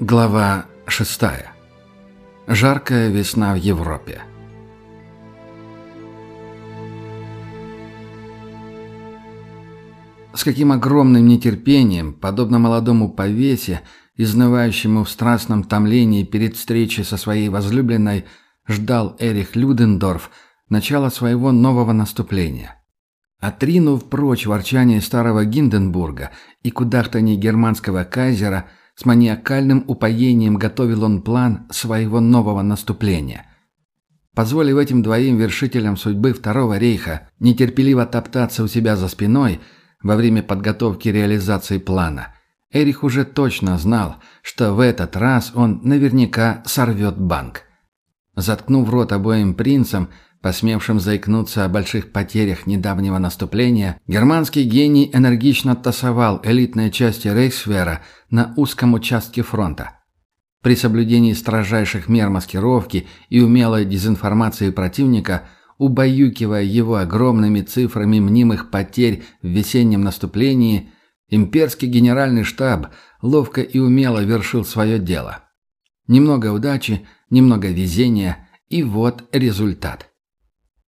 Глава 6. Жаркая весна в Европе. С каким огромным нетерпением, подобно молодому повесе, изнывающему в страстном томлении перед встречей со своей возлюбленной, ждал Эрих Людендорф начала своего нового наступления. Отринув прочь ворчание старого Гинденбурга и кудахтание германского кайзера – с маниакальным упоением готовил он план своего нового наступления. Позволив этим двоим вершителям судьбы Второго рейха нетерпеливо топтаться у себя за спиной во время подготовки реализации плана, Эрих уже точно знал, что в этот раз он наверняка сорвет банк. Заткнув рот обоим принцам, Посмевшим заикнуться о больших потерях недавнего наступления, германский гений энергично тасовал элитные части Рейхсвера на узком участке фронта. При соблюдении строжайших мер маскировки и умелой дезинформации противника, убаюкивая его огромными цифрами мнимых потерь в весеннем наступлении, имперский генеральный штаб ловко и умело вершил свое дело. Немного удачи, немного везения, и вот результат.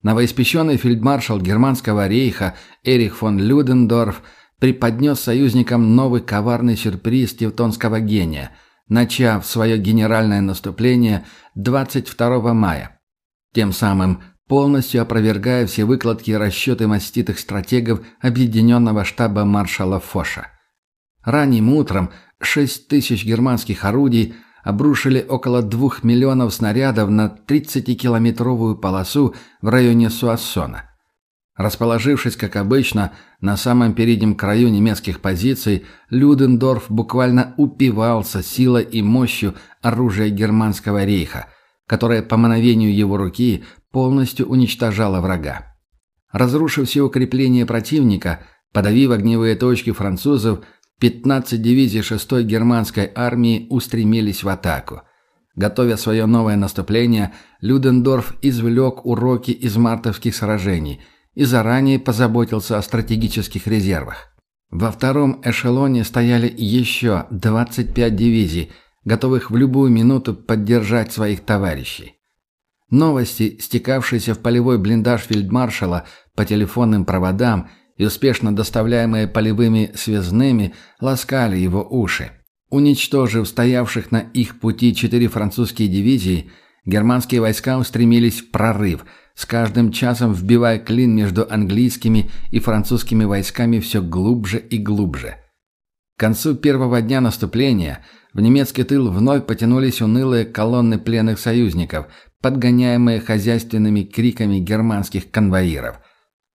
Новоиспеченный фельдмаршал германского рейха Эрих фон Людендорф преподнес союзникам новый коварный сюрприз тевтонского гения, начав свое генеральное наступление 22 мая. Тем самым полностью опровергая все выкладки и расчеты маститых стратегов объединенного штаба маршала Фоша. Ранним утром 6 тысяч германских орудий – обрушили около двух миллионов снарядов на 30-километровую полосу в районе Суассона. Расположившись, как обычно, на самом переднем краю немецких позиций, Людендорф буквально упивался силой и мощью оружия германского рейха, которое по мановению его руки полностью уничтожало врага. Разрушив все укрепления противника, подавив огневые точки французов, 15 дивизий 6-й германской армии устремились в атаку. Готовя свое новое наступление, Людендорф извлек уроки из мартовских сражений и заранее позаботился о стратегических резервах. Во втором эшелоне стояли еще 25 дивизий, готовых в любую минуту поддержать своих товарищей. Новости, стекавшиеся в полевой блиндаж фельдмаршала по телефонным проводам – и успешно доставляемые полевыми связными, ласкали его уши. Уничтожив стоявших на их пути четыре французские дивизии, германские войска устремились в прорыв, с каждым часом вбивая клин между английскими и французскими войсками все глубже и глубже. К концу первого дня наступления в немецкий тыл вновь потянулись унылые колонны пленных союзников, подгоняемые хозяйственными криками германских конвоиров –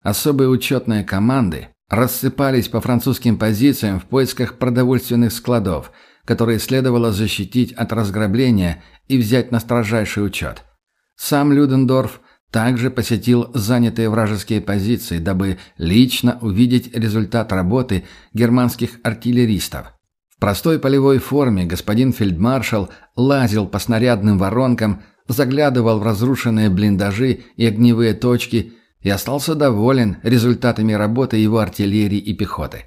Особые учетные команды рассыпались по французским позициям в поисках продовольственных складов, которые следовало защитить от разграбления и взять на строжайший учет. Сам Людендорф также посетил занятые вражеские позиции, дабы лично увидеть результат работы германских артиллеристов. В простой полевой форме господин фельдмаршал лазил по снарядным воронкам, заглядывал в разрушенные блиндажи и огневые точки и остался доволен результатами работы его артиллерии и пехоты.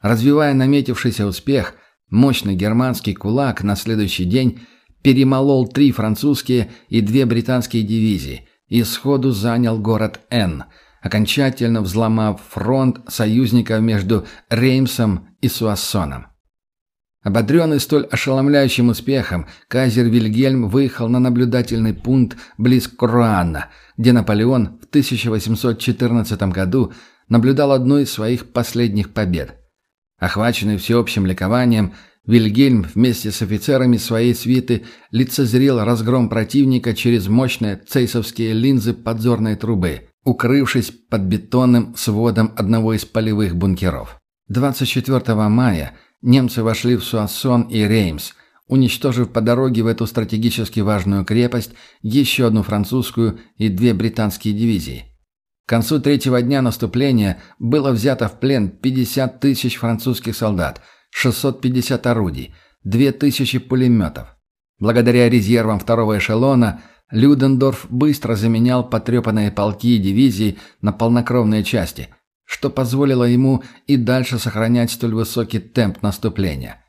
Развивая наметившийся успех, мощный германский кулак на следующий день перемолол три французские и две британские дивизии и сходу занял город Н, окончательно взломав фронт союзников между Реймсом и Суассоном. Ободренный столь ошеломляющим успехом, кайзер Вильгельм выехал на наблюдательный пункт близ Круанна, где Наполеон 1814 году наблюдал одну из своих последних побед. Охваченный всеобщим ликованием, Вильгельм вместе с офицерами своей свиты лицезрел разгром противника через мощные цейсовские линзы подзорной трубы, укрывшись под бетонным сводом одного из полевых бункеров. 24 мая – немцы вошли в Суассон и Реймс, уничтожив по дороге в эту стратегически важную крепость еще одну французскую и две британские дивизии. К концу третьего дня наступления было взято в плен 50 тысяч французских солдат, 650 орудий, 2000 пулеметов. Благодаря резервам второго эшелона Людендорф быстро заменял потрепанные полки и дивизии на полнокровные части, что позволило ему и дальше сохранять столь высокий темп наступления.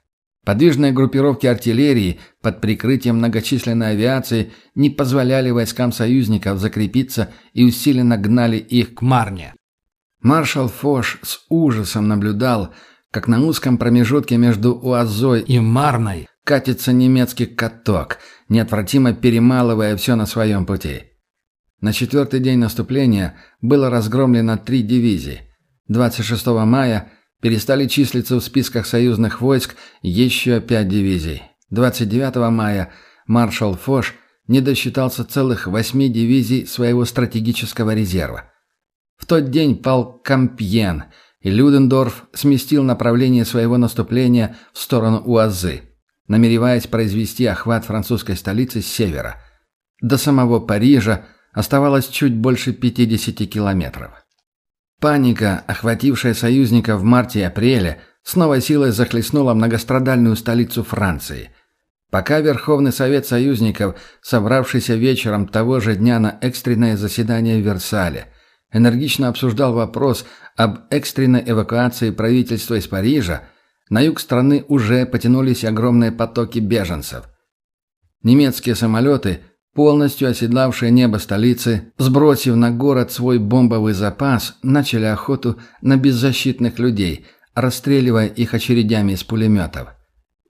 Подвижные группировки артиллерии под прикрытием многочисленной авиации не позволяли войскам союзников закрепиться и усиленно гнали их к Марне. Маршал Фош с ужасом наблюдал, как на узком промежутке между Уазой и Марной катится немецкий каток, неотвратимо перемалывая все на своем пути. На четвертый день наступления было разгромлено три дивизии. 26 мая перестали числиться в списках союзных войск еще пять дивизий. 29 мая маршал Фош не досчитался целых восьми дивизий своего стратегического резерва. В тот день пал Кампьен, и Людендорф сместил направление своего наступления в сторону Уазы, намереваясь произвести охват французской столицы с севера. До самого Парижа оставалось чуть больше 50 километров. Паника, охватившая союзника в марте и апреле, с новой силой захлестнула многострадальную столицу Франции. Пока Верховный Совет союзников, собравшийся вечером того же дня на экстренное заседание в Версале, энергично обсуждал вопрос об экстренной эвакуации правительства из Парижа, на юг страны уже потянулись огромные потоки беженцев. Немецкие самолеты – полностью оседлавшие небо столицы, сбросив на город свой бомбовый запас, начали охоту на беззащитных людей, расстреливая их очередями из пулеметов.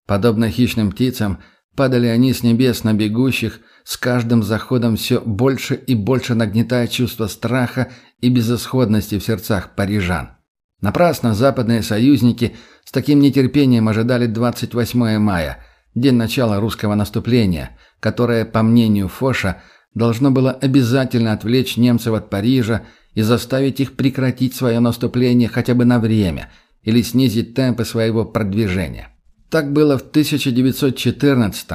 Подобно хищным птицам, падали они с небес на бегущих, с каждым заходом все больше и больше нагнетая чувство страха и безысходности в сердцах парижан. Напрасно западные союзники с таким нетерпением ожидали 28 мая, день начала русского наступления – которое, по мнению Фоша, должно было обязательно отвлечь немцев от Парижа и заставить их прекратить свое наступление хотя бы на время или снизить темпы своего продвижения. Так было в 1914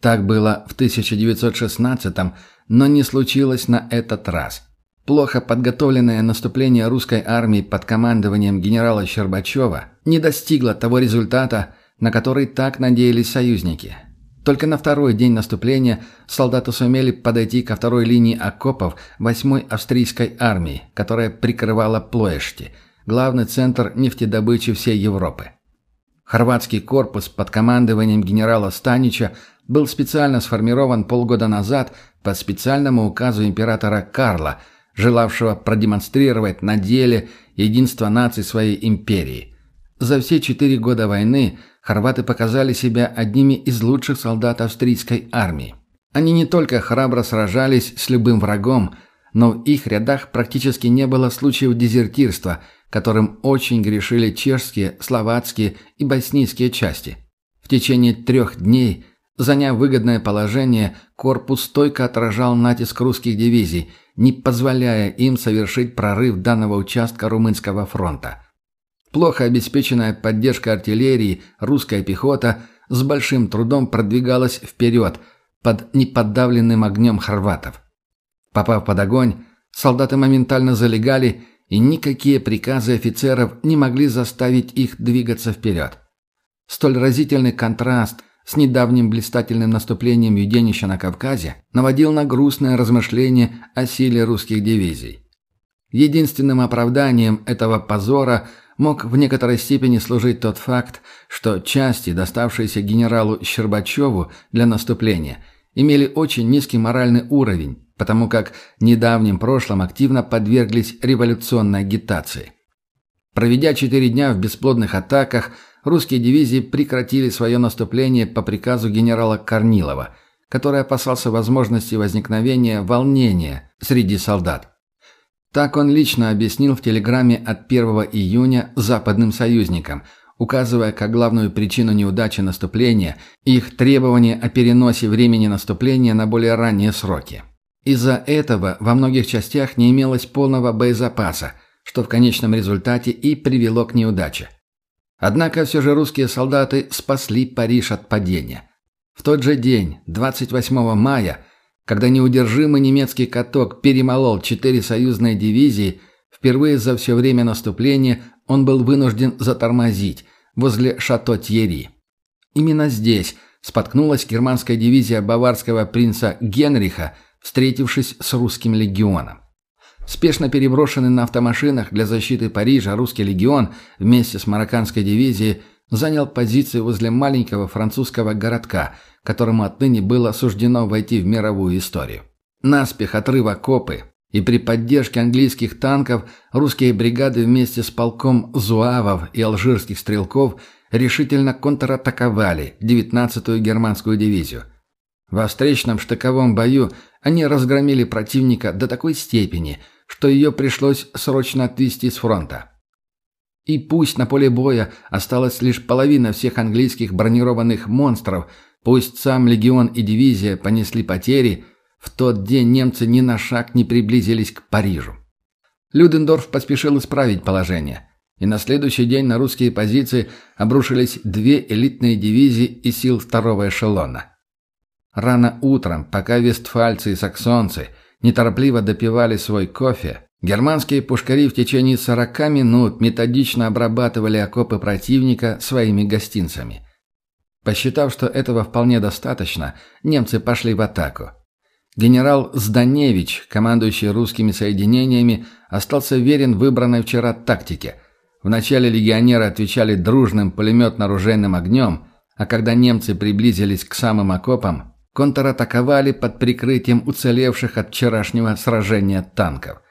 так было в 1916 но не случилось на этот раз. Плохо подготовленное наступление русской армии под командованием генерала Щербачева не достигло того результата, на который так надеялись союзники – только на второй день наступления солдаты сумели подойти ко второй линии окопов 8-й австрийской армии, которая прикрывала Плоэшти, главный центр нефтедобычи всей Европы. Хорватский корпус под командованием генерала Станича был специально сформирован полгода назад по специальному указу императора Карла, желавшего продемонстрировать на деле единство наций своей империи. За все четыре года войны – хорваты показали себя одними из лучших солдат австрийской армии. Они не только храбро сражались с любым врагом, но в их рядах практически не было случаев дезертирства, которым очень грешили чешские, словацкие и боснийские части. В течение трех дней, заняв выгодное положение, корпус стойко отражал натиск русских дивизий, не позволяя им совершить прорыв данного участка Румынского фронта. Плохо обеспеченная поддержка артиллерии, русская пехота с большим трудом продвигалась вперед под неподавленным огнем хорватов. Попав под огонь, солдаты моментально залегали, и никакие приказы офицеров не могли заставить их двигаться вперед. Столь разительный контраст с недавним блистательным наступлением Юденища на Кавказе наводил на грустное размышление о силе русских дивизий. Единственным оправданием этого позора – мог в некоторой степени служить тот факт, что части, доставшиеся генералу Щербачеву для наступления, имели очень низкий моральный уровень, потому как в недавнем прошлом активно подверглись революционной агитации. Проведя четыре дня в бесплодных атаках, русские дивизии прекратили свое наступление по приказу генерала Корнилова, который опасался возможности возникновения волнения среди солдат. Так он лично объяснил в телеграмме от 1 июня западным союзникам, указывая как главную причину неудачи наступления их требование о переносе времени наступления на более ранние сроки. Из-за этого во многих частях не имелось полного боезапаса, что в конечном результате и привело к неудаче. Однако все же русские солдаты спасли Париж от падения. В тот же день, 28 мая, когда неудержимый немецкий каток перемолол четыре союзные дивизии, впервые за все время наступления он был вынужден затормозить возле Шато-Тьерри. Именно здесь споткнулась германская дивизия баварского принца Генриха, встретившись с русским легионом. Спешно переброшенный на автомашинах для защиты Парижа русский легион вместе с марокканской дивизией занял позицию возле маленького французского городка, которому отныне было суждено войти в мировую историю. Наспех отрыв окопы, и при поддержке английских танков русские бригады вместе с полком зуавов и алжирских стрелков решительно контратаковали 19-ю германскую дивизию. Во встречном штыковом бою они разгромили противника до такой степени, что ее пришлось срочно отвести с фронта. И пусть на поле боя осталась лишь половина всех английских бронированных монстров, пусть сам легион и дивизия понесли потери, в тот день немцы ни на шаг не приблизились к Парижу. Людендорф поспешил исправить положение, и на следующий день на русские позиции обрушились две элитные дивизии из сил второго эшелона. Рано утром, пока вестфальцы и саксонцы неторопливо допивали свой кофе, германские пушкари в течение 40 минут методично обрабатывали окопы противника своими гостинцами. Посчитав, что этого вполне достаточно, немцы пошли в атаку. Генерал Зданевич, командующий русскими соединениями, остался верен выбранной вчера тактике. Вначале легионеры отвечали дружным пулеметно-оружейным огнем, а когда немцы приблизились к самым окопам, контратаковали под прикрытием уцелевших от вчерашнего сражения танков.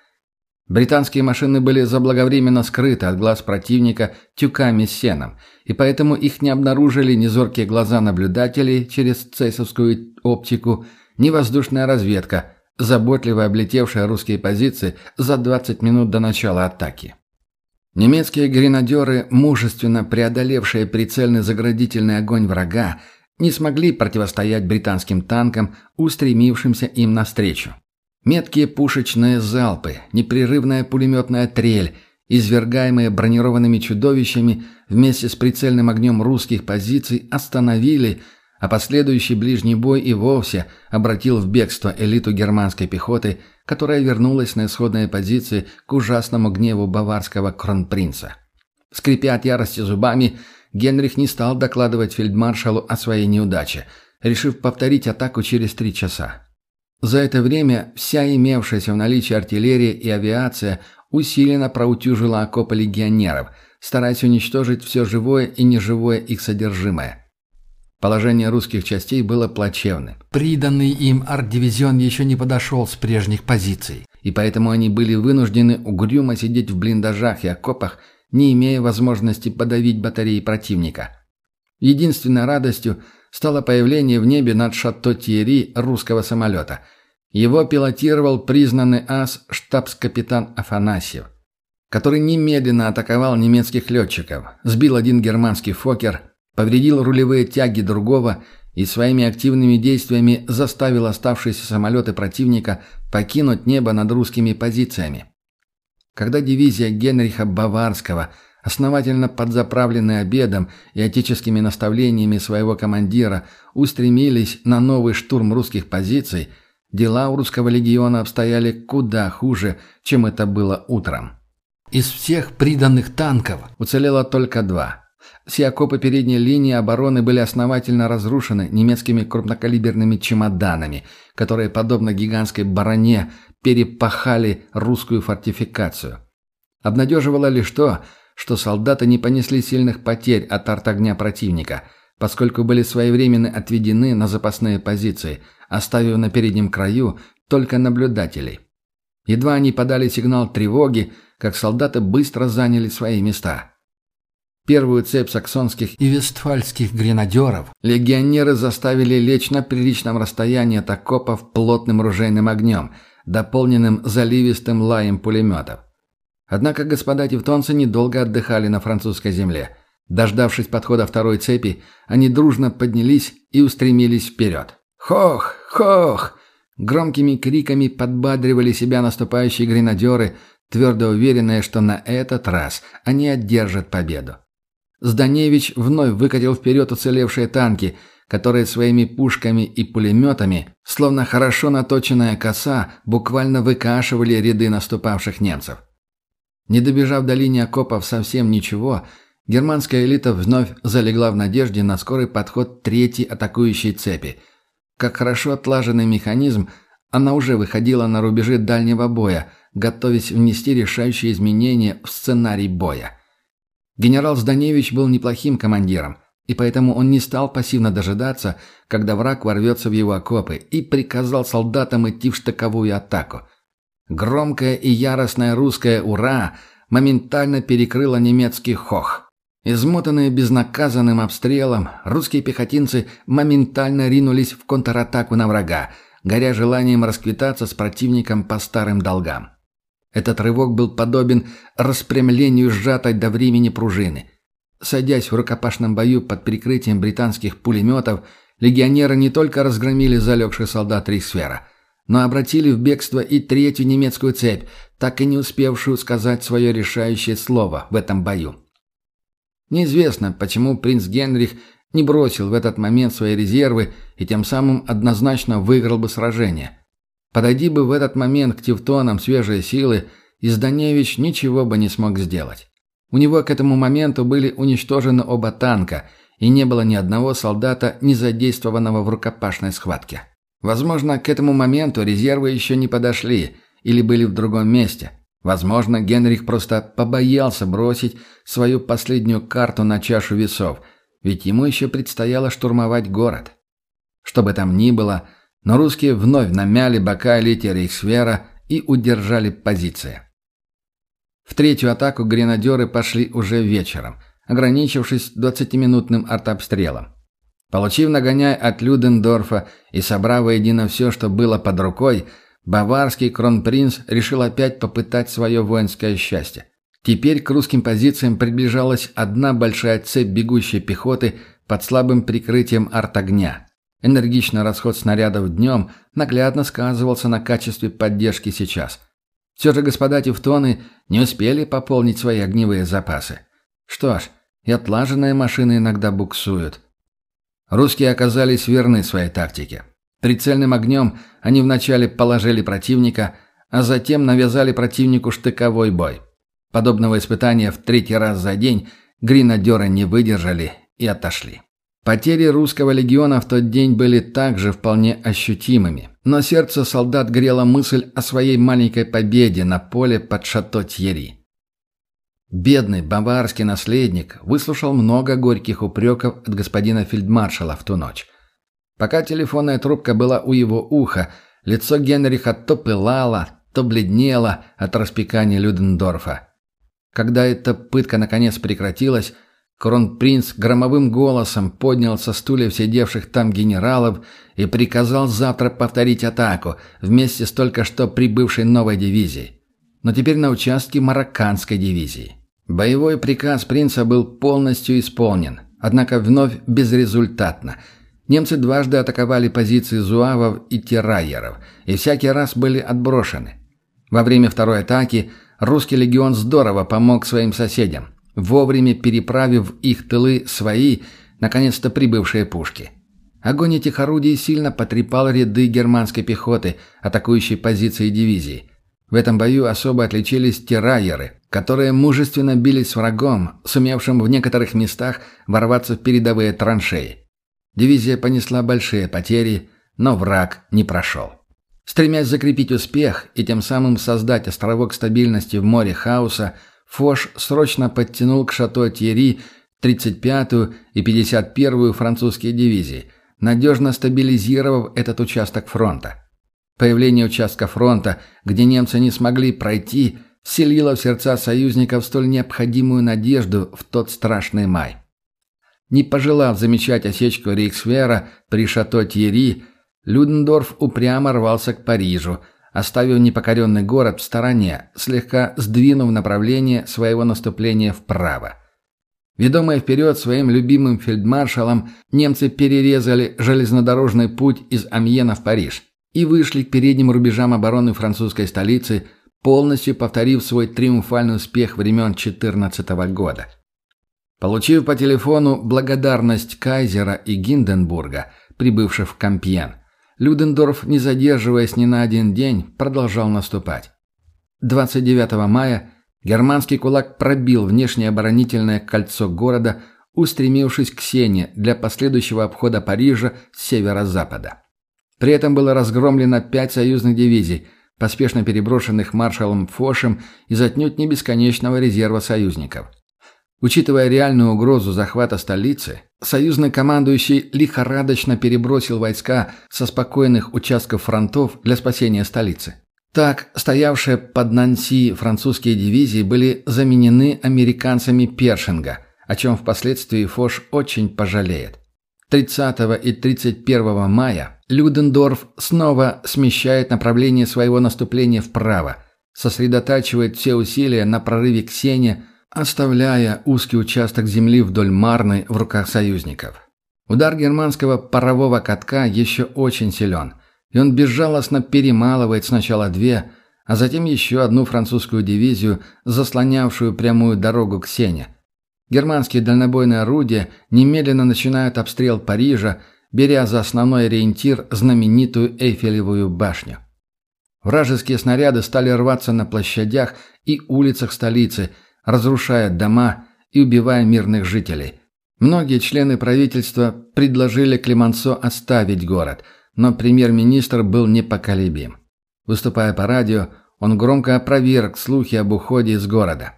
Британские машины были заблаговременно скрыты от глаз противника тюками с сеном, и поэтому их не обнаружили ни зоркие глаза наблюдателей через цейсовскую оптику, ни воздушная разведка, заботливо облетевшая русские позиции за 20 минут до начала атаки. Немецкие гренадеры, мужественно преодолевшие прицельный заградительный огонь врага, не смогли противостоять британским танкам, устремившимся им навстречу. Меткие пушечные залпы, непрерывная пулеметная трель, извергаемые бронированными чудовищами вместе с прицельным огнем русских позиций остановили, а последующий ближний бой и вовсе обратил в бегство элиту германской пехоты, которая вернулась на исходные позиции к ужасному гневу баварского кронпринца. Скрипя от ярости зубами, Генрих не стал докладывать фельдмаршалу о своей неудаче, решив повторить атаку через три часа. За это время вся имевшаяся в наличии артиллерия и авиация усиленно проутюжила окопы легионеров, стараясь уничтожить все живое и неживое их содержимое. Положение русских частей было плачевным. Приданный им арт-дивизион еще не подошел с прежних позиций, и поэтому они были вынуждены угрюмо сидеть в блиндажах и окопах, не имея возможности подавить батареи противника. Единственной радостью стало появление в небе над шато Тьерри русского самолета. Его пилотировал признанный ас штабс-капитан Афанасьев, который немедленно атаковал немецких летчиков, сбил один германский «Фокер», повредил рулевые тяги другого и своими активными действиями заставил оставшиеся самолеты противника покинуть небо над русскими позициями. Когда дивизия Генриха Баварского, основательно подзаправленная обедом и отеческими наставлениями своего командира, устремились на новый штурм русских позиций, дела у русского легиона обстояли куда хуже, чем это было утром. Из всех приданных танков уцелело только два. Все окопы передней линии обороны были основательно разрушены немецкими крупнокалиберными чемоданами, которые, подобно гигантской бароне, перепахали русскую фортификацию. Обнадеживало лишь то, что солдаты не понесли сильных потерь от артогня противника, поскольку были своевременно отведены на запасные позиции, оставив на переднем краю только наблюдателей. Едва они подали сигнал тревоги, как солдаты быстро заняли свои места. Первую цепь саксонских и вестфальских гренадеров легионеры заставили лечь на приличном расстоянии от окопов плотным ружейным огнем – дополненным заливистым лаем пулеметов. Однако господа тевтонцы недолго отдыхали на французской земле. Дождавшись подхода второй цепи, они дружно поднялись и устремились вперед. «Хох! Хох!» Громкими криками подбадривали себя наступающие гренадеры, твердо уверенные, что на этот раз они одержат победу. Зданевич вновь выкатил вперед уцелевшие танки – которые своими пушками и пулеметами, словно хорошо наточенная коса, буквально выкашивали ряды наступавших немцев. Не добежав до линии окопов совсем ничего, германская элита вновь залегла в надежде на скорый подход третьей атакующей цепи. Как хорошо отлаженный механизм, она уже выходила на рубежи дальнего боя, готовясь внести решающие изменения в сценарий боя. Генерал Зданевич был неплохим командиром, и поэтому он не стал пассивно дожидаться, когда враг ворвется в его окопы, и приказал солдатам идти в штыковую атаку. Громкое и яростное русское «Ура!» моментально перекрыло немецкий хох. Измотанные безнаказанным обстрелом, русские пехотинцы моментально ринулись в контратаку на врага, горя желанием расквитаться с противником по старым долгам. Этот рывок был подобен распрямлению сжатой до времени пружины. Садясь в рукопашном бою под прикрытием британских пулеметов, легионеры не только разгромили залегших солдат Рейхсфера, но обратили в бегство и третью немецкую цепь, так и не успевшую сказать свое решающее слово в этом бою. Неизвестно, почему принц Генрих не бросил в этот момент свои резервы и тем самым однозначно выиграл бы сражение. Подойди бы в этот момент к тевтонам свежие силы, и Зданевич ничего бы не смог сделать. У него к этому моменту были уничтожены оба танка, и не было ни одного солдата, не задействованного в рукопашной схватке. Возможно, к этому моменту резервы еще не подошли или были в другом месте. Возможно, Генрих просто побоялся бросить свою последнюю карту на чашу весов, ведь ему еще предстояло штурмовать город. Что бы там ни было – но русские вновь намяли бока элите Рейхсвера и удержали позиции. В третью атаку гренадеры пошли уже вечером, ограничившись 20-минутным артобстрелом. Получив нагоняй от Людендорфа и собрав воедино все, что было под рукой, баварский кронпринц решил опять попытать свое воинское счастье. Теперь к русским позициям приближалась одна большая цепь бегущей пехоты под слабым прикрытием артогня. Энергичный расход снарядов днем наглядно сказывался на качестве поддержки сейчас. Все же господа тевтоны не успели пополнить свои огневые запасы. Что ж, и отлаженные машины иногда буксуют. Русские оказались верны своей тактике. Прицельным огнем они вначале положили противника, а затем навязали противнику штыковой бой. Подобного испытания в третий раз за день гренадеры не выдержали и отошли. Потери русского легиона в тот день были также вполне ощутимыми, но сердце солдат грела мысль о своей маленькой победе на поле под шато Тьери. Бедный баварский наследник выслушал много горьких упреков от господина фельдмаршала в ту ночь. Пока телефонная трубка была у его уха, лицо Генриха то пылало, то бледнело от распекания Людендорфа. Когда эта пытка наконец прекратилась, Кронпринц громовым голосом поднял со стульев сидевших там генералов и приказал завтра повторить атаку вместе с только что прибывшей новой дивизией. Но теперь на участке марокканской дивизии. Боевой приказ принца был полностью исполнен, однако вновь безрезультатно. Немцы дважды атаковали позиции зуавов и террайеров, и всякий раз были отброшены. Во время второй атаки русский легион здорово помог своим соседям – вовремя переправив их тылы свои, наконец-то прибывшие пушки. Огонь этих орудий сильно потрепал ряды германской пехоты, атакующей позиции дивизии. В этом бою особо отличились террайеры, которые мужественно бились с врагом, сумевшим в некоторых местах ворваться в передовые траншеи. Дивизия понесла большие потери, но враг не прошел. Стремясь закрепить успех и тем самым создать островок стабильности в море хаоса, Фош срочно подтянул к шато Тьерри 35-ю и 51-ю французские дивизии, надежно стабилизировав этот участок фронта. Появление участка фронта, где немцы не смогли пройти, вселило в сердца союзников столь необходимую надежду в тот страшный май. Не пожелав замечать осечку Рейхсвера при шато Тьерри, Людендорф упрямо рвался к Парижу – оставив непокоренный город в стороне, слегка сдвинув направление своего наступления вправо. Ведомые вперед своим любимым фельдмаршалом, немцы перерезали железнодорожный путь из Амьена в Париж и вышли к передним рубежам обороны французской столицы, полностью повторив свой триумфальный успех времен 14 года. Получив по телефону благодарность Кайзера и Гинденбурга, прибывших в Кампьен, Людендорф, не задерживаясь ни на один день, продолжал наступать. 29 мая германский кулак пробил внешнее оборонительное кольцо города, устремившись к Сене для последующего обхода Парижа с северо-запада. При этом было разгромлено пять союзных дивизий, поспешно переброшенных маршалом Фошем из отнюдь не бесконечного резерва союзников. Учитывая реальную угрозу захвата столицы, союзный командующий лихорадочно перебросил войска со спокойных участков фронтов для спасения столицы. Так, стоявшие под Нанси французские дивизии были заменены американцами Першинга, о чем впоследствии Фош очень пожалеет. 30 и 31 мая Людендорф снова смещает направление своего наступления вправо, сосредотачивает все усилия на прорыве к Сене, оставляя узкий участок земли вдоль Марны в руках союзников. Удар германского парового катка еще очень силен, и он безжалостно перемалывает сначала две, а затем еще одну французскую дивизию, заслонявшую прямую дорогу к Сене. Германские дальнобойные орудия немедленно начинают обстрел Парижа, беря за основной ориентир знаменитую Эйфелевую башню. Вражеские снаряды стали рваться на площадях и улицах столицы – разрушая дома и убивая мирных жителей. Многие члены правительства предложили Климансо оставить город, но премьер-министр был непоколебим. Выступая по радио, он громко опроверг слухи об уходе из города.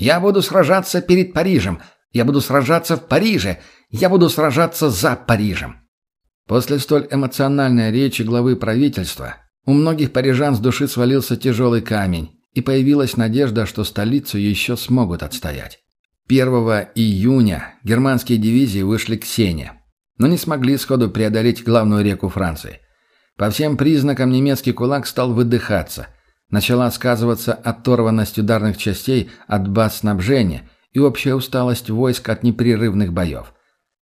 «Я буду сражаться перед Парижем! Я буду сражаться в Париже! Я буду сражаться за Парижем!» После столь эмоциональной речи главы правительства у многих парижан с души свалился тяжелый камень, и появилась надежда, что столицу еще смогут отстоять. 1 июня германские дивизии вышли к Сене, но не смогли сходу преодолеть главную реку Франции. По всем признакам немецкий кулак стал выдыхаться. Начала сказываться оторванность ударных частей от баз снабжения и общая усталость войск от непрерывных боев.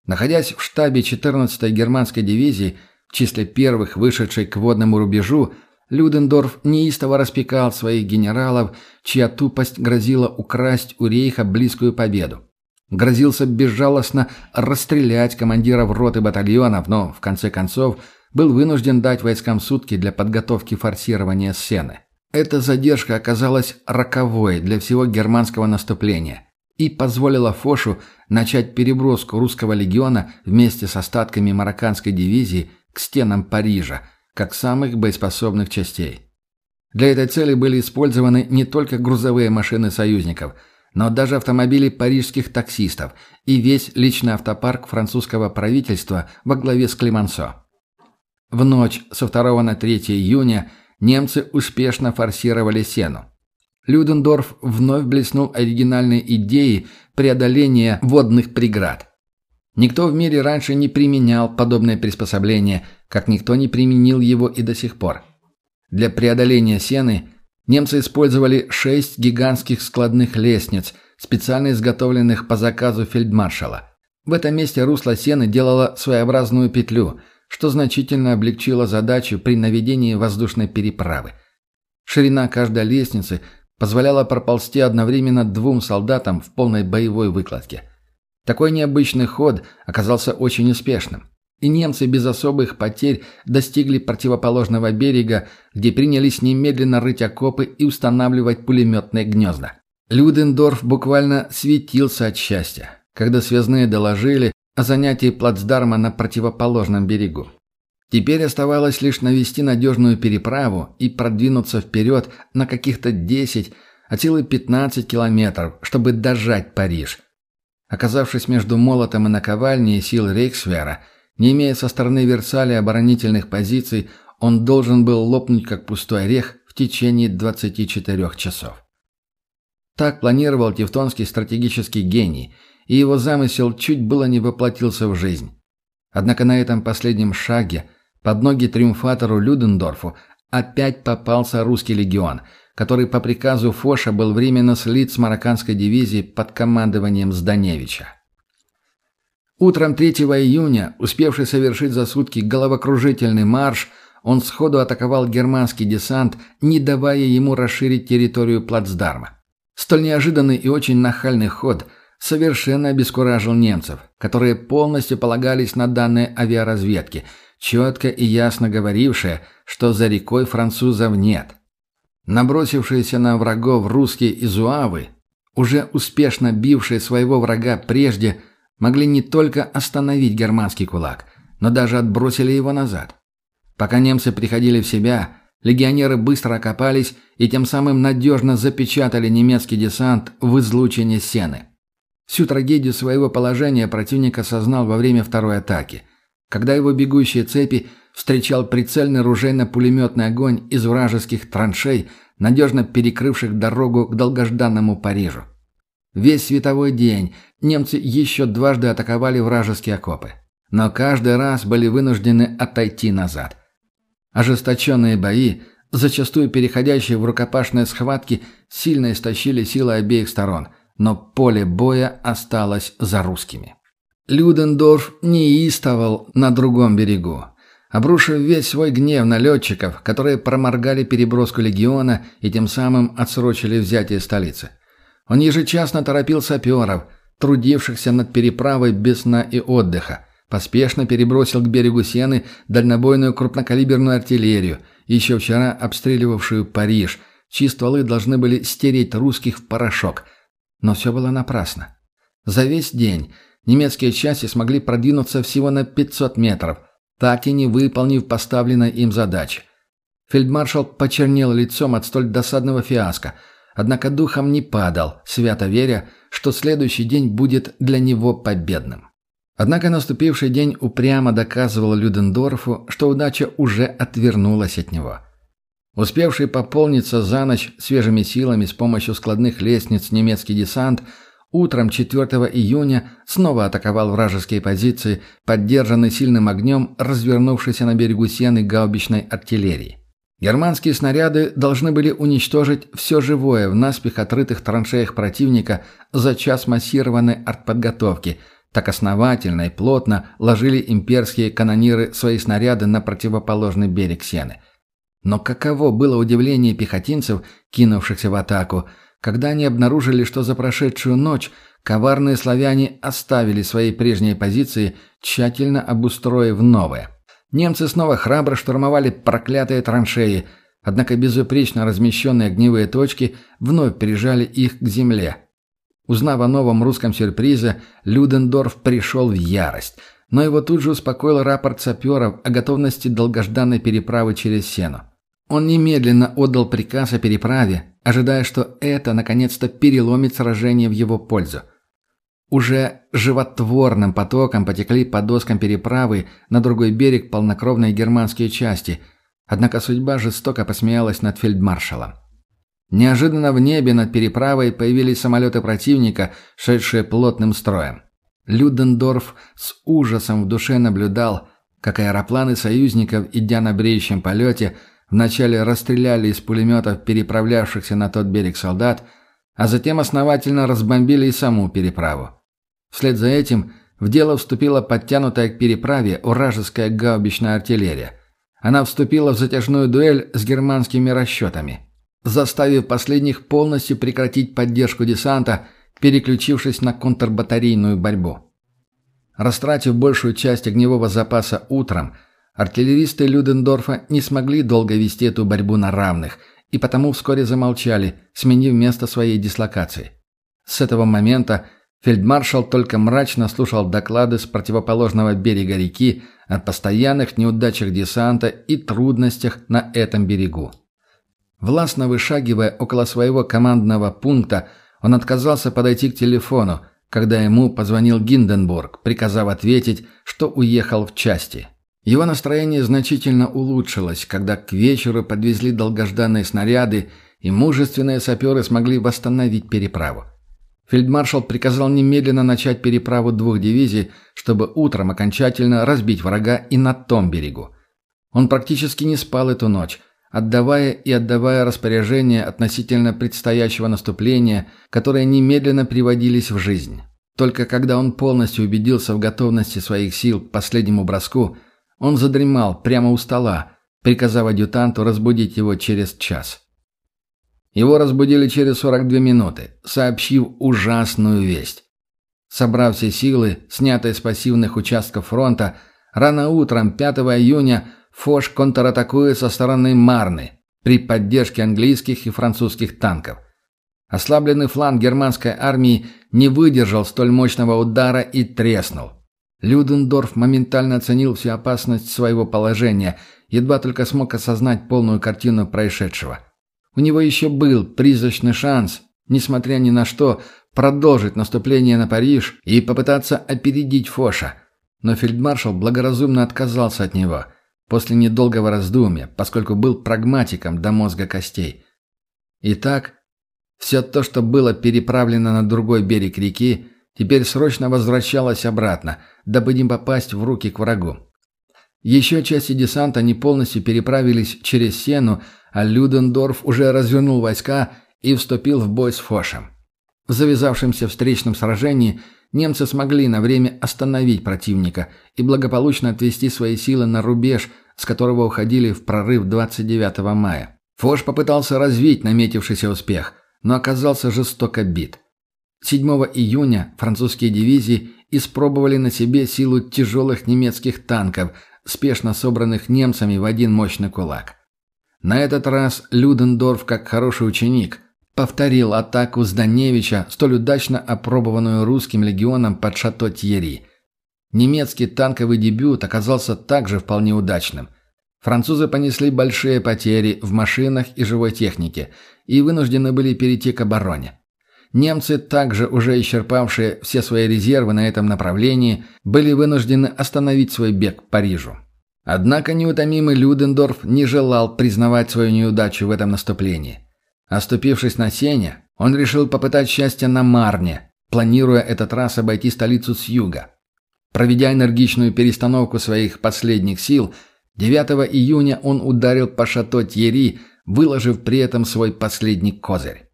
Находясь в штабе 14-й германской дивизии, в числе первых вышедшей к водному рубежу, Людендорф неистово распекал своих генералов, чья тупость грозила украсть у рейха близкую победу. Грозился безжалостно расстрелять командиров рот и батальонов, но, в конце концов, был вынужден дать войскам сутки для подготовки форсирования Сены. Эта задержка оказалась роковой для всего германского наступления и позволила Фошу начать переброску русского легиона вместе с остатками марокканской дивизии к стенам Парижа – как самых боеспособных частей. Для этой цели были использованы не только грузовые машины союзников, но даже автомобили парижских таксистов и весь личный автопарк французского правительства во главе с Климансо. В ночь со 2 на 3 июня немцы успешно форсировали Сену. Людендорф вновь блеснул оригинальной идеей преодоления водных преград. Никто в мире раньше не применял подобное приспособление, как никто не применил его и до сих пор. Для преодоления сены немцы использовали шесть гигантских складных лестниц, специально изготовленных по заказу фельдмаршала. В этом месте русло сены делало своеобразную петлю, что значительно облегчило задачу при наведении воздушной переправы. Ширина каждой лестницы позволяла проползти одновременно двум солдатам в полной боевой выкладке – такой необычный ход оказался очень успешным. И немцы без особых потерь достигли противоположного берега, где принялись немедленно рыть окопы и устанавливать пулеметные гнезда. Людендорф буквально светился от счастья, когда связные доложили о занятии плацдарма на противоположном берегу. Теперь оставалось лишь навести надежную переправу и продвинуться вперед на каких-то 10, а силы 15 километров, чтобы дожать Париж – Оказавшись между молотом и наковальней сил Рейхсвера, не имея со стороны Версаля оборонительных позиций, он должен был лопнуть как пустой орех в течение 24 часов. Так планировал тевтонский стратегический гений, и его замысел чуть было не воплотился в жизнь. Однако на этом последнем шаге под ноги триумфатору Людендорфу опять попался русский легион – который по приказу Фоша был временно слит с марокканской дивизией под командованием Зданевича. Утром 3 июня, успевший совершить за сутки головокружительный марш, он сходу атаковал германский десант, не давая ему расширить территорию плацдарма. Столь неожиданный и очень нахальный ход совершенно обескуражил немцев, которые полностью полагались на данные авиаразведки, четко и ясно говорившие, что за рекой французов нет – Набросившиеся на врагов русские изуавы, уже успешно бившие своего врага прежде, могли не только остановить германский кулак, но даже отбросили его назад. Пока немцы приходили в себя, легионеры быстро окопались и тем самым надежно запечатали немецкий десант в излучине сены. Всю трагедию своего положения противник осознал во время второй атаки, когда его бегущие цепи встречал прицельный ружейно-пулеметный огонь из вражеских траншей, надежно перекрывших дорогу к долгожданному Парижу. Весь световой день немцы еще дважды атаковали вражеские окопы, но каждый раз были вынуждены отойти назад. Ожесточенные бои, зачастую переходящие в рукопашные схватки, сильно истощили силы обеих сторон, но поле боя осталось за русскими. Людендорф неистовал на другом берегу, обрушив весь свой гнев на летчиков, которые проморгали переброску легиона и тем самым отсрочили взятие столицы. Он ежечасно торопил саперов, трудившихся над переправой без сна и отдыха, поспешно перебросил к берегу Сены дальнобойную крупнокалиберную артиллерию, еще вчера обстреливавшую Париж, чьи стволы должны были стереть русских в порошок. Но все было напрасно. За весь день немецкие части смогли продвинуться всего на 500 метров, так и не выполнив поставленной им задачи. Фельдмаршал почернел лицом от столь досадного фиаско – однако духом не падал, свято веря, что следующий день будет для него победным. Однако наступивший день упрямо доказывал Людендорфу, что удача уже отвернулась от него. Успевший пополниться за ночь свежими силами с помощью складных лестниц немецкий десант утром 4 июня снова атаковал вражеские позиции, поддержанный сильным огнем развернувшейся на берегу Сены гаубичной артиллерии. Германские снаряды должны были уничтожить все живое в наспех отрытых траншеях противника за час массированной артподготовки. Так основательно и плотно ложили имперские канониры свои снаряды на противоположный берег Сены. Но каково было удивление пехотинцев, кинувшихся в атаку, когда они обнаружили, что за прошедшую ночь коварные славяне оставили свои прежние позиции, тщательно обустроив новые – Немцы снова храбро штурмовали проклятые траншеи, однако безупречно размещенные огневые точки вновь прижали их к земле. Узнав о новом русском сюрпризе, Людендорф пришел в ярость, но его тут же успокоил рапорт саперов о готовности долгожданной переправы через Сену. Он немедленно отдал приказ о переправе, ожидая, что это наконец-то переломит сражение в его пользу. Уже животворным потоком потекли по доскам переправы на другой берег полнокровные германские части, однако судьба жестоко посмеялась над фельдмаршалом. Неожиданно в небе над переправой появились самолеты противника, шедшие плотным строем. Людендорф с ужасом в душе наблюдал, как аэропланы союзников, идя на бреющем полете, вначале расстреляли из пулеметов переправлявшихся на тот берег солдат, а затем основательно разбомбили и саму переправу. Вслед за этим в дело вступила подтянутая к переправе уражеская гаубичная артиллерия. Она вступила в затяжную дуэль с германскими расчетами, заставив последних полностью прекратить поддержку десанта, переключившись на контрбатарейную борьбу. Растратив большую часть огневого запаса утром, артиллеристы Людендорфа не смогли долго вести эту борьбу на равных и потому вскоре замолчали, сменив место своей дислокации. С этого момента Фельдмаршал только мрачно слушал доклады с противоположного берега реки о постоянных неудачах десанта и трудностях на этом берегу. Властно вышагивая около своего командного пункта, он отказался подойти к телефону, когда ему позвонил Гинденбург, приказав ответить, что уехал в части. Его настроение значительно улучшилось, когда к вечеру подвезли долгожданные снаряды, и мужественные саперы смогли восстановить переправу. Фельдмаршал приказал немедленно начать переправу двух дивизий, чтобы утром окончательно разбить врага и на том берегу. Он практически не спал эту ночь, отдавая и отдавая распоряжения относительно предстоящего наступления, которые немедленно приводились в жизнь. Только когда он полностью убедился в готовности своих сил к последнему броску, он задремал прямо у стола, приказав адъютанту разбудить его через час. Его разбудили через 42 минуты, сообщив ужасную весть. Собрав все силы, снятые с пассивных участков фронта, рано утром 5 июня Фош контратакует со стороны Марны при поддержке английских и французских танков. Ослабленный фланг германской армии не выдержал столь мощного удара и треснул. Людендорф моментально оценил всю опасность своего положения, едва только смог осознать полную картину происшедшего – у него еще был призрачный шанс, несмотря ни на что, продолжить наступление на Париж и попытаться опередить Фоша. Но фельдмаршал благоразумно отказался от него после недолгого раздумья, поскольку был прагматиком до мозга костей. Итак, все то, что было переправлено на другой берег реки, теперь срочно возвращалось обратно, дабы не попасть в руки к врагу. Еще части десанта не полностью переправились через Сену, а Людендорф уже развернул войска и вступил в бой с Фошем. В завязавшемся встречном сражении немцы смогли на время остановить противника и благополучно отвести свои силы на рубеж, с которого уходили в прорыв 29 мая. Фош попытался развить наметившийся успех, но оказался жестоко бит. 7 июня французские дивизии испробовали на себе силу тяжелых немецких танков, спешно собранных немцами в один мощный кулак. На этот раз Людендорф, как хороший ученик, повторил атаку Зданевича, столь удачно опробованную русским легионом под шато Тьерри. Немецкий танковый дебют оказался также вполне удачным. Французы понесли большие потери в машинах и живой технике и вынуждены были перейти к обороне. Немцы, также уже исчерпавшие все свои резервы на этом направлении, были вынуждены остановить свой бег к Парижу. Однако неутомимый Людендорф не желал признавать свою неудачу в этом наступлении. Оступившись на сене, он решил попытать счастье на Марне, планируя этот раз обойти столицу с юга. Проведя энергичную перестановку своих последних сил, 9 июня он ударил по шато Тьери, выложив при этом свой последний козырь.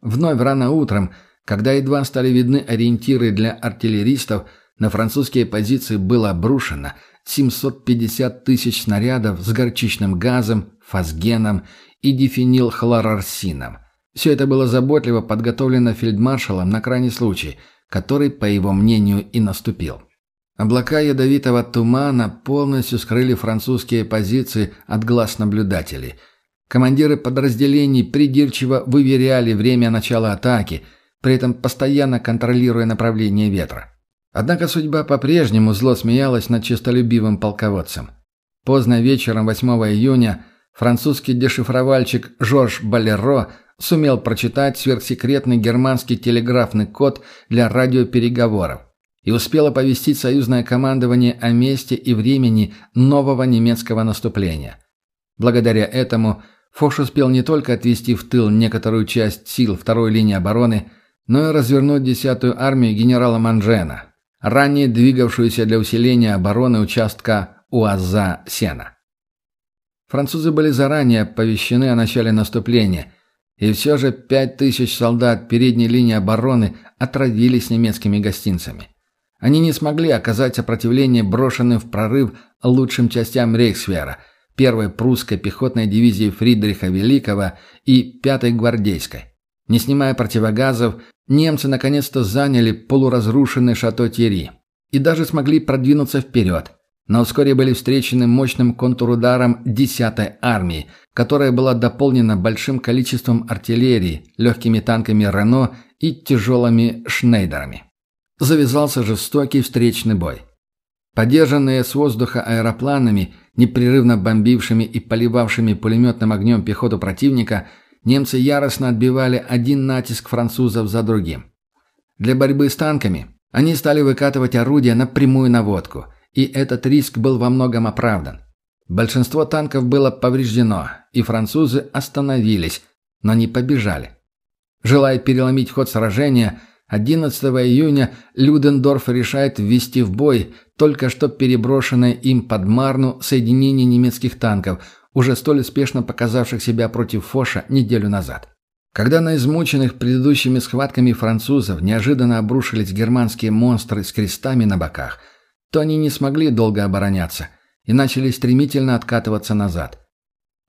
Вновь рано утром, когда едва стали видны ориентиры для артиллеристов, на французские позиции было обрушено – 750 тысяч снарядов с горчичным газом, фосгеном и дифенилхлорарсином. Все это было заботливо подготовлено фельдмаршалом на крайний случай, который, по его мнению, и наступил. Облака ядовитого тумана полностью скрыли французские позиции от глаз наблюдателей. Командиры подразделений придирчиво выверяли время начала атаки, при этом постоянно контролируя направление ветра. Однако судьба по-прежнему зло смеялась над честолюбивым полководцем. Поздно вечером 8 июня французский дешифровальщик Жорж Балеро сумел прочитать сверхсекретный германский телеграфный код для радиопереговоров и успел оповестить союзное командование о месте и времени нового немецкого наступления. Благодаря этому Фош успел не только отвести в тыл некоторую часть сил второй линии обороны, но и развернуть 10-ю армию генерала Манжена, ранее двигавшуюся для усиления обороны участка Уаза-Сена. Французы были заранее оповещены о начале наступления, и все же пять тысяч солдат передней линии обороны отравились немецкими гостинцами. Они не смогли оказать сопротивление брошенным в прорыв лучшим частям Рейхсвера, первой прусской пехотной дивизии Фридриха Великого и пятой гвардейской. Не снимая противогазов, немцы наконец-то заняли полуразрушенный шато Тьерри и даже смогли продвинуться вперед. Но вскоре были встречены мощным контрударом 10-й армии, которая была дополнена большим количеством артиллерии, легкими танками «Рено» и тяжелыми «Шнейдерами». Завязался жестокий встречный бой. Поддержанные с воздуха аэропланами, непрерывно бомбившими и поливавшими пулеметным огнем пехоту противника – немцы яростно отбивали один натиск французов за другим. Для борьбы с танками они стали выкатывать орудия на прямую наводку, и этот риск был во многом оправдан. Большинство танков было повреждено, и французы остановились, но не побежали. Желая переломить ход сражения, 11 июня Людендорф решает ввести в бой только что переброшенное им под Марну соединение немецких танков – уже столь успешно показавших себя против Фоша неделю назад. Когда на измученных предыдущими схватками французов неожиданно обрушились германские монстры с крестами на боках, то они не смогли долго обороняться и начали стремительно откатываться назад.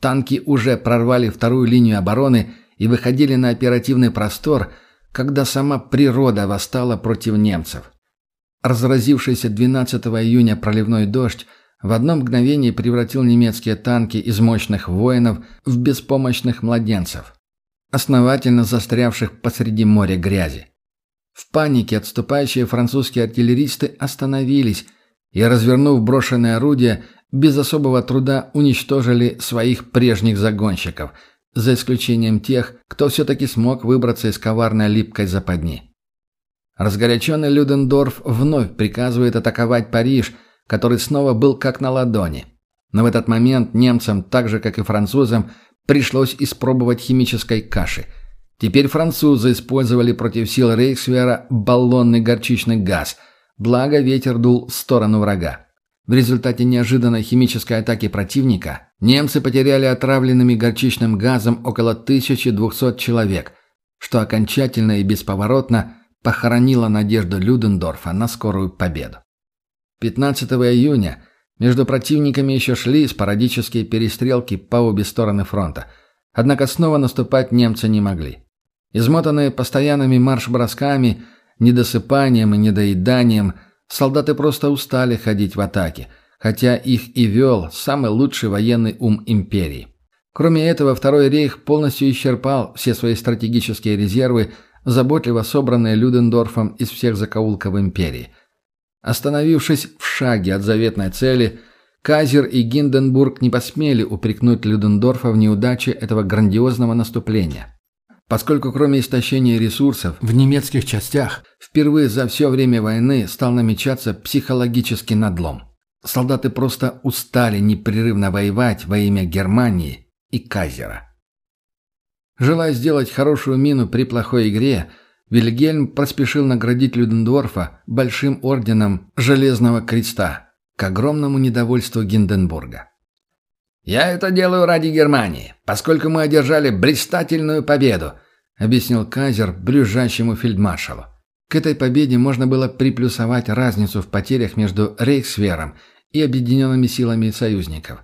Танки уже прорвали вторую линию обороны и выходили на оперативный простор, когда сама природа восстала против немцев. Разразившийся 12 июня проливной дождь в одно мгновение превратил немецкие танки из мощных воинов в беспомощных младенцев, основательно застрявших посреди моря грязи. В панике отступающие французские артиллеристы остановились и, развернув брошенное орудие, без особого труда уничтожили своих прежних загонщиков, за исключением тех, кто все-таки смог выбраться из коварной липкой западни. Разгоряченный Людендорф вновь приказывает атаковать Париж, который снова был как на ладони. Но в этот момент немцам, так же как и французам, пришлось испробовать химической каши. Теперь французы использовали против сил Рейхсвера баллонный горчичный газ, благо ветер дул в сторону врага. В результате неожиданной химической атаки противника немцы потеряли отравленными горчичным газом около 1200 человек, что окончательно и бесповоротно похоронило надежду Людендорфа на скорую победу. 15 июня между противниками еще шли спорадические перестрелки по обе стороны фронта, однако снова наступать немцы не могли. Измотанные постоянными марш-бросками, недосыпанием и недоеданием – Солдаты просто устали ходить в атаке, хотя их и вел самый лучший военный ум империи. Кроме этого, Второй рейх полностью исчерпал все свои стратегические резервы, заботливо собранные Людендорфом из всех закоулков империи. Остановившись в шаге от заветной цели, Казер и Гинденбург не посмели упрекнуть Людендорфа в неудаче этого грандиозного наступления поскольку кроме истощения ресурсов в немецких частях впервые за все время войны стал намечаться психологический надлом. Солдаты просто устали непрерывно воевать во имя Германии и Кайзера. Желая сделать хорошую мину при плохой игре, Вильгельм поспешил наградить Людендорфа большим орденом Железного Креста к огромному недовольству Гинденбурга. «Я это делаю ради Германии, поскольку мы одержали блистательную победу», объяснил Казер брюзжащему фельдмаршалу. К этой победе можно было приплюсовать разницу в потерях между Рейхсвером и объединенными силами союзников.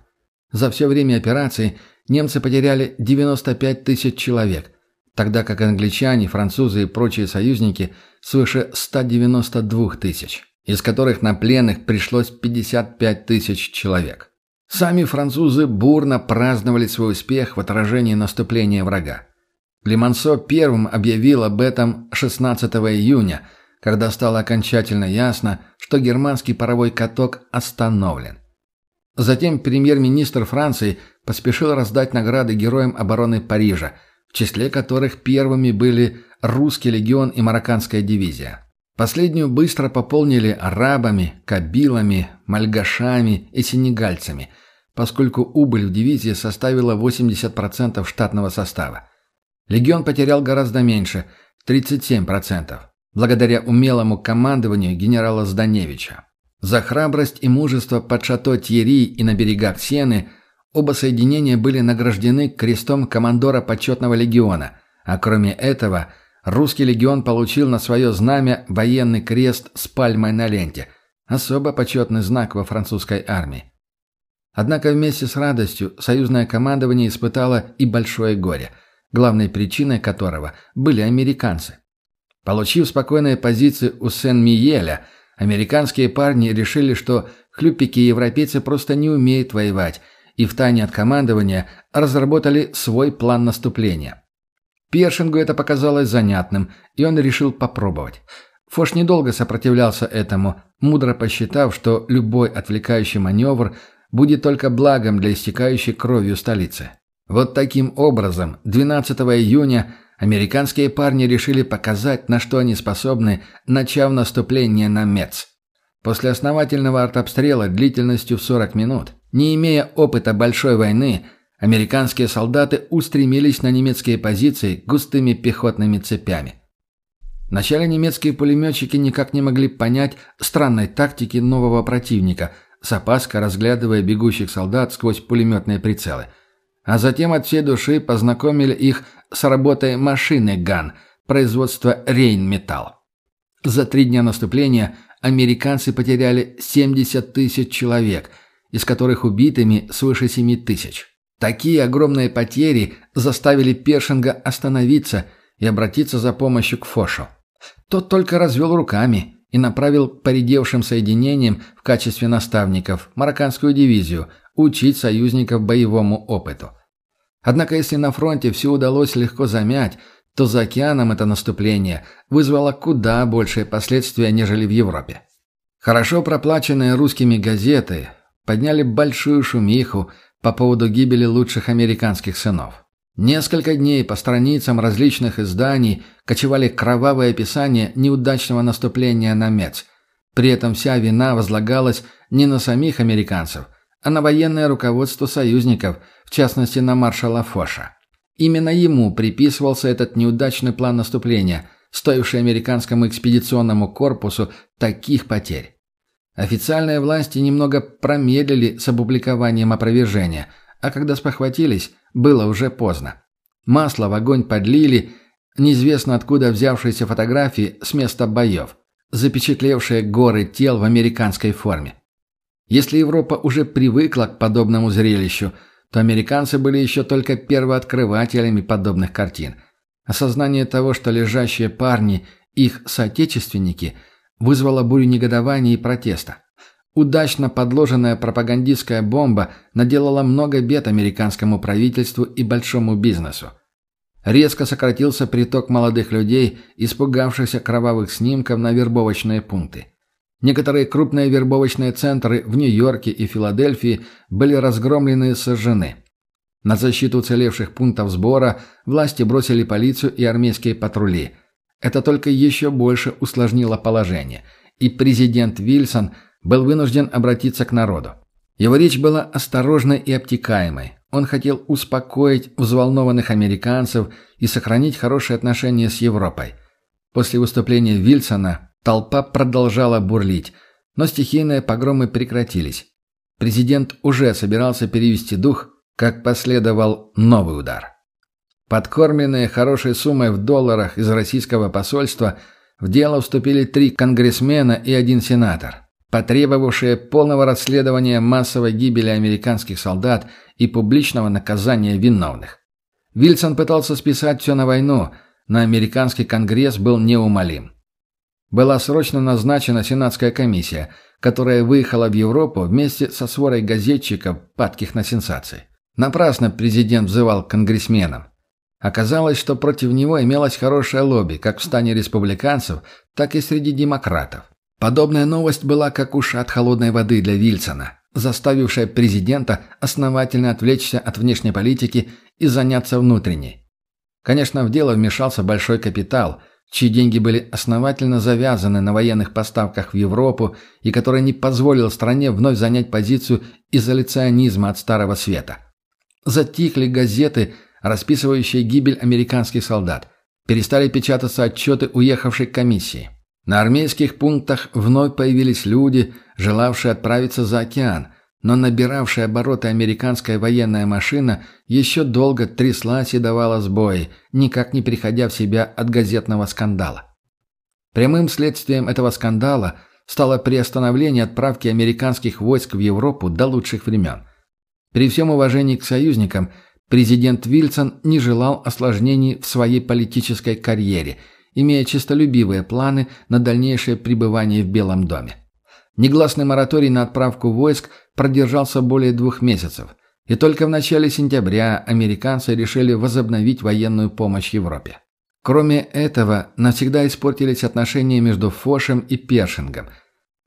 За все время операции немцы потеряли 95 тысяч человек, тогда как англичане, французы и прочие союзники свыше 192 тысяч, из которых на пленных пришлось 55 тысяч человек. Сами французы бурно праздновали свой успех в отражении наступления врага. Климансо первым объявил об этом 16 июня, когда стало окончательно ясно, что германский паровой каток остановлен. Затем премьер-министр Франции поспешил раздать награды героям обороны Парижа, в числе которых первыми были русский легион и марокканская дивизия. Последнюю быстро пополнили арабами, кабилами, мальгашами и сенегальцами, поскольку убыль в дивизии составила 80% штатного состава. Легион потерял гораздо меньше – 37%, благодаря умелому командованию генерала Зданевича. За храбрость и мужество под шато Тьерри и на берегах Сены оба соединения были награждены крестом командора почетного легиона, а кроме этого – Русский легион получил на свое знамя военный крест с пальмой на ленте, особо почетный знак во французской армии. Однако вместе с радостью союзное командование испытало и большое горе, главной причиной которого были американцы. Получив спокойные позиции у Сен-Миеля, американские парни решили, что хлюпики европейцы просто не умеют воевать, и втайне от командования разработали свой план наступления – Першингу это показалось занятным, и он решил попробовать. Фош недолго сопротивлялся этому, мудро посчитав, что любой отвлекающий маневр будет только благом для истекающей кровью столицы. Вот таким образом, 12 июня американские парни решили показать, на что они способны, начав наступление на Мец. После основательного артобстрела длительностью в 40 минут, не имея опыта большой войны, Американские солдаты устремились на немецкие позиции густыми пехотными цепями. Вначале немецкие пулеметчики никак не могли понять странной тактики нового противника, с опаской разглядывая бегущих солдат сквозь пулеметные прицелы. А затем от всей души познакомили их с работой машины ГАН, производства Рейнметалл. За три дня наступления американцы потеряли 70 тысяч человек, из которых убитыми свыше 7 тысяч. Такие огромные потери заставили Першинга остановиться и обратиться за помощью к Фошу. Тот только развел руками и направил поредевшим соединениям в качестве наставников марокканскую дивизию учить союзников боевому опыту. Однако если на фронте все удалось легко замять, то за океаном это наступление вызвало куда большие последствия, нежели в Европе. Хорошо проплаченные русскими газеты подняли большую шумиху – по поводу гибели лучших американских сынов. Несколько дней по страницам различных изданий кочевали кровавые описания неудачного наступления на Мец. При этом вся вина возлагалась не на самих американцев, а на военное руководство союзников, в частности на маршала Фоша. Именно ему приписывался этот неудачный план наступления, стоивший американскому экспедиционному корпусу таких потерь. Официальные власти немного промедлили с опубликованием опровержения, а когда спохватились, было уже поздно. Масло в огонь подлили, неизвестно откуда взявшиеся фотографии с места боев, запечатлевшие горы тел в американской форме. Если Европа уже привыкла к подобному зрелищу, то американцы были еще только первооткрывателями подобных картин. Осознание того, что лежащие парни – их соотечественники, вызвало бурю негодования и протеста. Удачно подложенная пропагандистская бомба наделала много бед американскому правительству и большому бизнесу. Резко сократился приток молодых людей, испугавшихся кровавых снимков на вербовочные пункты. Некоторые крупные вербовочные центры в Нью-Йорке и Филадельфии были разгромлены и сожжены. На защиту уцелевших пунктов сбора власти бросили полицию и армейские патрули. Это только еще больше усложнило положение, и президент Вильсон – был вынужден обратиться к народу. Его речь была осторожной и обтекаемой. Он хотел успокоить взволнованных американцев и сохранить хорошие отношения с Европой. После выступления Вильсона толпа продолжала бурлить, но стихийные погромы прекратились. Президент уже собирался перевести дух, как последовал новый удар. Подкормленные хорошей суммой в долларах из российского посольства в дело вступили три конгрессмена и один сенатор потребовавшее полного расследования массовой гибели американских солдат и публичного наказания виновных. Вильсон пытался списать все на войну, но американский конгресс был неумолим. Была срочно назначена сенатская комиссия, которая выехала в Европу вместе со сворой газетчиков, падких на сенсации. Напрасно президент взывал к конгрессменам. Оказалось, что против него имелось хорошее лобби как в стане республиканцев, так и среди демократов. Подобная новость была как уж от холодной воды для Вильсона, заставившая президента основательно отвлечься от внешней политики и заняться внутренней. Конечно, в дело вмешался большой капитал, чьи деньги были основательно завязаны на военных поставках в Европу и который не позволил стране вновь занять позицию изоляционизма от Старого Света. Затихли газеты, расписывающие гибель американских солдат. Перестали печататься отчеты уехавшей комиссии. На армейских пунктах вновь появились люди, желавшие отправиться за океан, но набиравшая обороты американская военная машина еще долго тряслась и давала сбои, никак не приходя в себя от газетного скандала. Прямым следствием этого скандала стало приостановление отправки американских войск в Европу до лучших времен. При всем уважении к союзникам, президент Вильсон не желал осложнений в своей политической карьере – имея честолюбивые планы на дальнейшее пребывание в Белом доме. Негласный мораторий на отправку войск продержался более двух месяцев, и только в начале сентября американцы решили возобновить военную помощь Европе. Кроме этого, навсегда испортились отношения между Фошем и Першингом.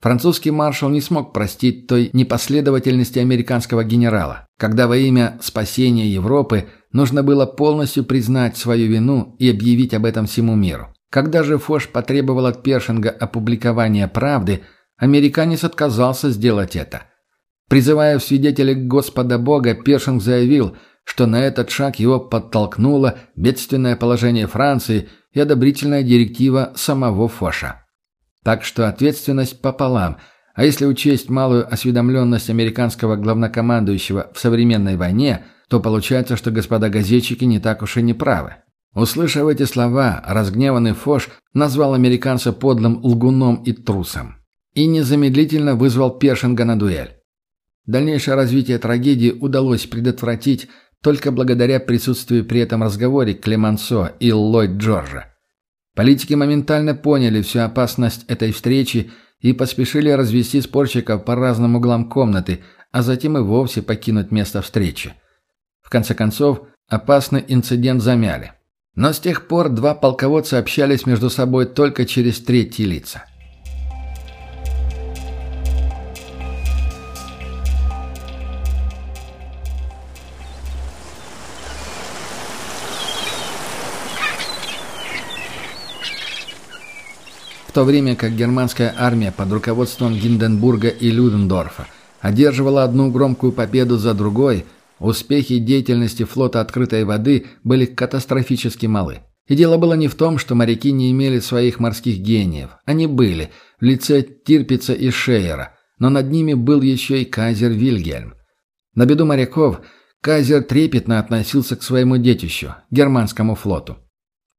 Французский маршал не смог простить той непоследовательности американского генерала, когда во имя спасения Европы нужно было полностью признать свою вину и объявить об этом всему миру. Когда же Фош потребовал от Першинга опубликования правды, американец отказался сделать это. Призывая в свидетели Господа Бога, Першинг заявил, что на этот шаг его подтолкнуло бедственное положение Франции и одобрительная директива самого Фоша. Так что ответственность пополам, а если учесть малую осведомленность американского главнокомандующего в современной войне, то получается, что господа газетчики не так уж и не правы. Услышав эти слова, разгневанный Фош назвал американца подлым лгуном и трусом. И незамедлительно вызвал Першинга на дуэль. Дальнейшее развитие трагедии удалось предотвратить только благодаря присутствию при этом разговоре Клемансо и Ллойд Джорджа. Политики моментально поняли всю опасность этой встречи и поспешили развести спорщиков по разным углам комнаты, а затем и вовсе покинуть место встречи. В конце концов, опасный инцидент замяли. Но с тех пор два полководца общались между собой только через третьи лица. В то время как германская армия под руководством Гинденбурга и Людендорфа одерживала одну громкую победу за другой, успехи деятельности флота открытой воды были катастрофически малы. И дело было не в том, что моряки не имели своих морских гениев. Они были, в лице Тирпица и Шейера, но над ними был еще и Казер Вильгельм. На беду моряков Казер трепетно относился к своему детищу, германскому флоту.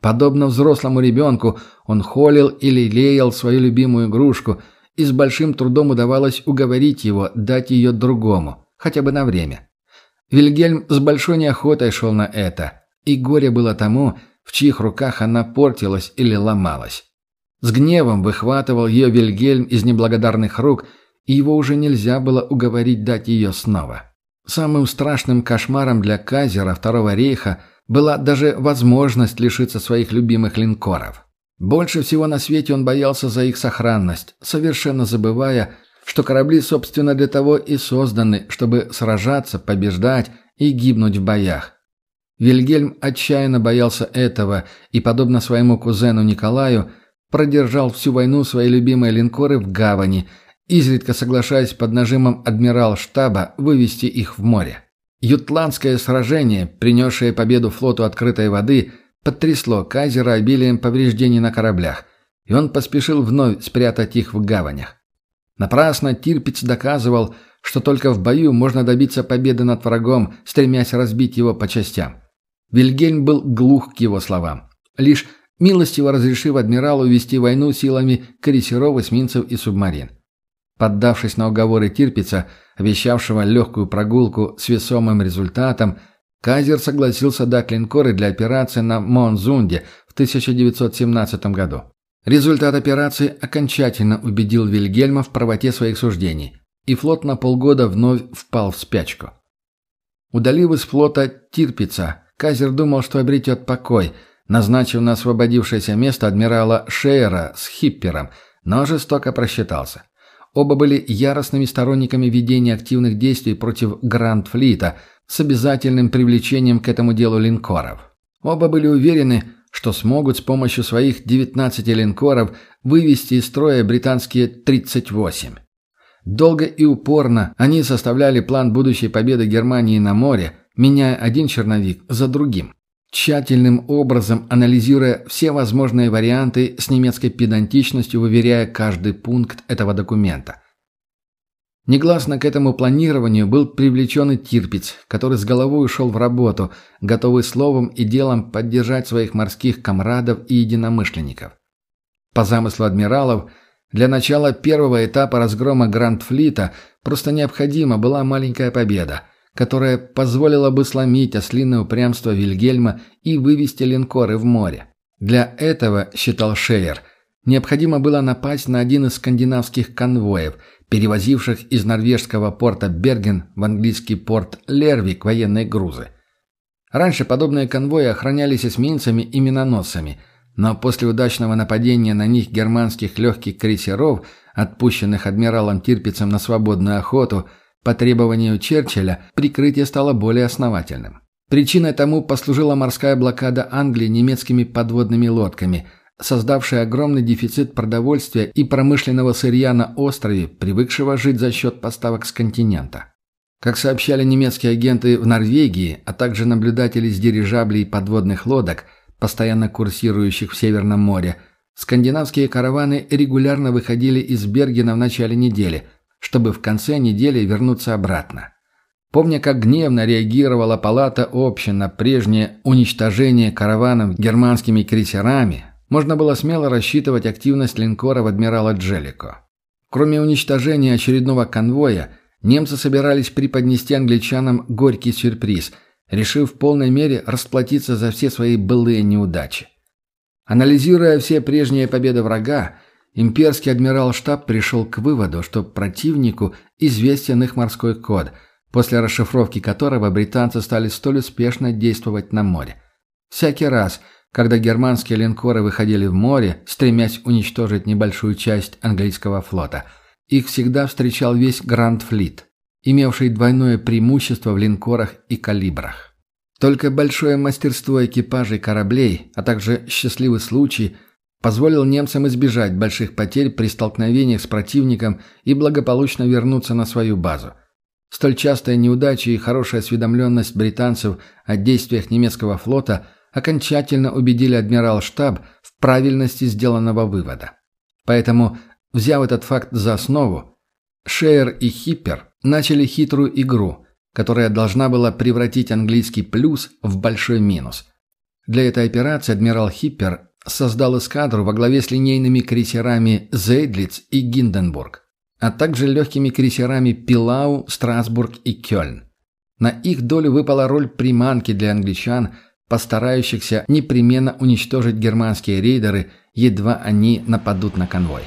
Подобно взрослому ребенку, он холил или лелеял свою любимую игрушку, и с большим трудом удавалось уговорить его дать ее другому, хотя бы на время. Вильгельм с большой неохотой шел на это, и горе было тому, в чьих руках она портилась или ломалась. С гневом выхватывал ее Вильгельм из неблагодарных рук, и его уже нельзя было уговорить дать ее снова. Самым страшным кошмаром для Казера Второго рейха была даже возможность лишиться своих любимых линкоров. Больше всего на свете он боялся за их сохранность, совершенно забывая, что корабли, собственно, для того и созданы, чтобы сражаться, побеждать и гибнуть в боях. Вильгельм отчаянно боялся этого и, подобно своему кузену Николаю, продержал всю войну свои любимые линкоры в гавани, изредка соглашаясь под нажимом адмирал-штаба вывести их в море. Ютландское сражение, принесшее победу флоту открытой воды, потрясло Кайзера обилием повреждений на кораблях, и он поспешил вновь спрятать их в гаванях. Напрасно Тирпиц доказывал, что только в бою можно добиться победы над врагом, стремясь разбить его по частям. Вильгельм был глух к его словам. Лишь милостиво разрешив адмиралу вести войну силами крейсеров, эсминцев и субмарин. Поддавшись на уговоры Тирпица, обещавшего легкую прогулку с весомым результатом, Казер согласился дать линкоры для операции на Монзунде в 1917 году. Результат операции окончательно убедил Вильгельма в правоте своих суждений, и флот на полгода вновь впал в спячку. Удалив из флота Тирпица, Казер думал, что обретет покой, назначив на освободившееся место адмирала Шейера с Хиппером, но жестоко просчитался. Оба были яростными сторонниками ведения активных действий против Гранд-флита с обязательным привлечением к этому делу линкоров. Оба были уверены, что смогут с помощью своих 19 линкоров вывести из строя британские 38. Долго и упорно они составляли план будущей победы Германии на море, меняя один черновик за другим, тщательным образом анализируя все возможные варианты с немецкой педантичностью, выверяя каждый пункт этого документа. Негласно к этому планированию был привлечен и Тирпиц, который с головой ушел в работу, готовый словом и делом поддержать своих морских комрадов и единомышленников. По замыслу адмиралов, для начала первого этапа разгрома Гранд-флита просто необходима была маленькая победа – которая позволила бы сломить ослиное упрямство Вильгельма и вывести линкоры в море. Для этого, считал Шейер, необходимо было напасть на один из скандинавских конвоев, перевозивших из норвежского порта Берген в английский порт Лервик военные грузы. Раньше подобные конвои охранялись эсминцами и миноносцами, но после удачного нападения на них германских легких крейсеров, отпущенных адмиралом Тирпицем на свободную охоту, по требованию Черчилля прикрытие стало более основательным. Причиной тому послужила морская блокада Англии немецкими подводными лодками, создавшая огромный дефицит продовольствия и промышленного сырья на острове, привыкшего жить за счет поставок с континента. Как сообщали немецкие агенты в Норвегии, а также наблюдатели с дирижаблей подводных лодок, постоянно курсирующих в Северном море, скандинавские караваны регулярно выходили из Бергена в начале недели – чтобы в конце недели вернуться обратно. Помня, как гневно реагировала палата общин на прежнее уничтожение караванов германскими крейсерами, можно было смело рассчитывать активность линкоров адмирала Джеллико. Кроме уничтожения очередного конвоя, немцы собирались преподнести англичанам горький сюрприз, решив в полной мере расплатиться за все свои былые неудачи. Анализируя все прежние победы врага, Имперский адмирал-штаб пришел к выводу, что противнику известен их морской код, после расшифровки которого британцы стали столь успешно действовать на море. Всякий раз, когда германские линкоры выходили в море, стремясь уничтожить небольшую часть английского флота, их всегда встречал весь Гранд-флит, имевший двойное преимущество в линкорах и калибрах. Только большое мастерство экипажей кораблей, а также счастливый случай – позволил немцам избежать больших потерь при столкновениях с противником и благополучно вернуться на свою базу. Столь частая неудача и хорошая осведомленность британцев о действиях немецкого флота окончательно убедили адмирал-штаб в правильности сделанного вывода. Поэтому, взяв этот факт за основу, Шейер и Хиппер начали хитрую игру, которая должна была превратить английский плюс в большой минус. Для этой операции адмирал Хиппер создал эскадру во главе с линейными крейсерами «Зейдлиц» и «Гинденбург», а также легкими крейсерами «Пилау», «Страсбург» и «Кёльн». На их долю выпала роль приманки для англичан, постарающихся непременно уничтожить германские рейдеры, едва они нападут на конвой.